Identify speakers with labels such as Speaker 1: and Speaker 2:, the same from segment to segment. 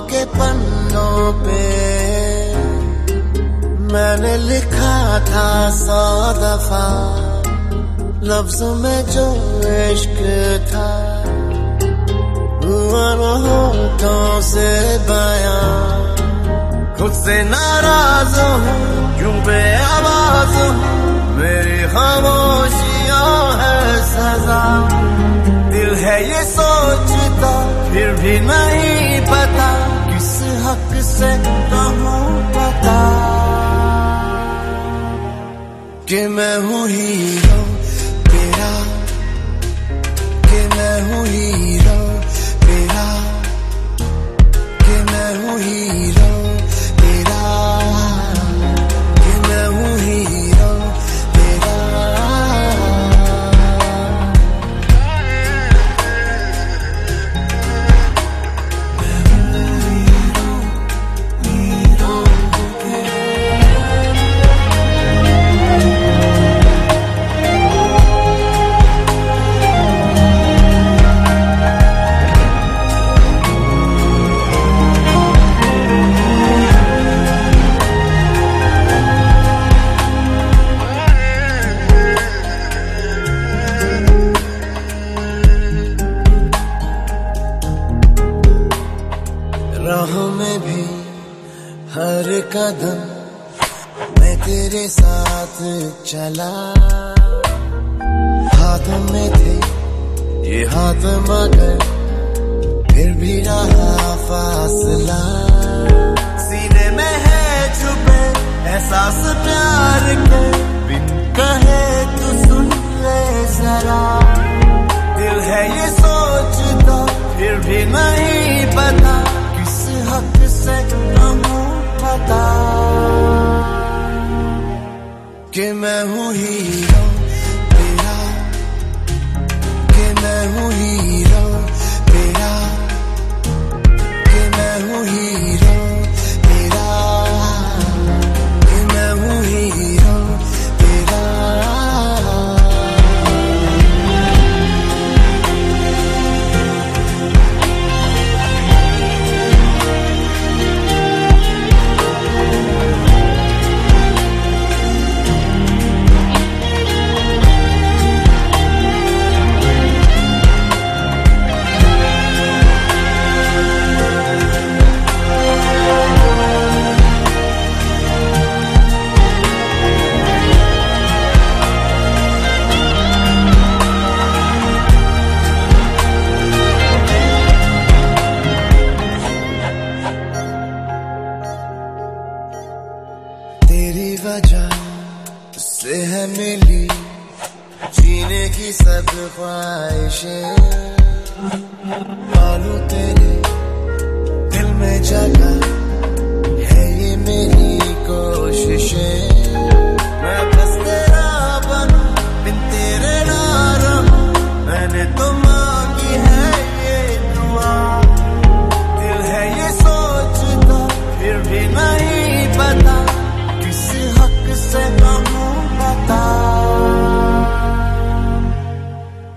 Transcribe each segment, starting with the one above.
Speaker 1: के पन्नों पे। मैंने लिखा था सौ दफ़ा, लफ्जों में जो इश्क था। हुआ से बया। खुद से नाराज़ हूँ क्यों बे आवाज़ हूँ। मेरी खामोशियाँ है सजा। दिल है ये सोचता, फिर भी नहीं हक से कहूँ पता कि मैं हूँ हीरो तेरा कि मैं हूँ हीरो। राह में भी हर कदम मैं तेरे साथ चला। हाथों में थे ये हाथ मगर फिर भी रहा फासला। सीने में है छुपे एहसास प्यार के, बिन कहे तू सुन ले जरा। दिल है ये सोचता, फिर भी नहीं से कहूँ पता कि मैं हूँ हीरो तेरा कि मैं हूँ हीरो। की सब ख्वाहिशें मालू तेरे दिल में जगह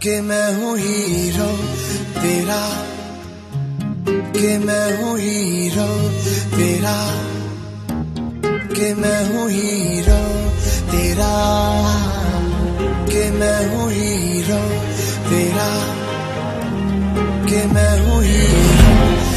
Speaker 1: कि मैं हूँ हीरो, तेरा कि मैं हूँ हीरो, तेरा के मैं हूँ हीरो, तेरा के मैं हूँ हीरो, तेरा के मैं हूँ हीरो।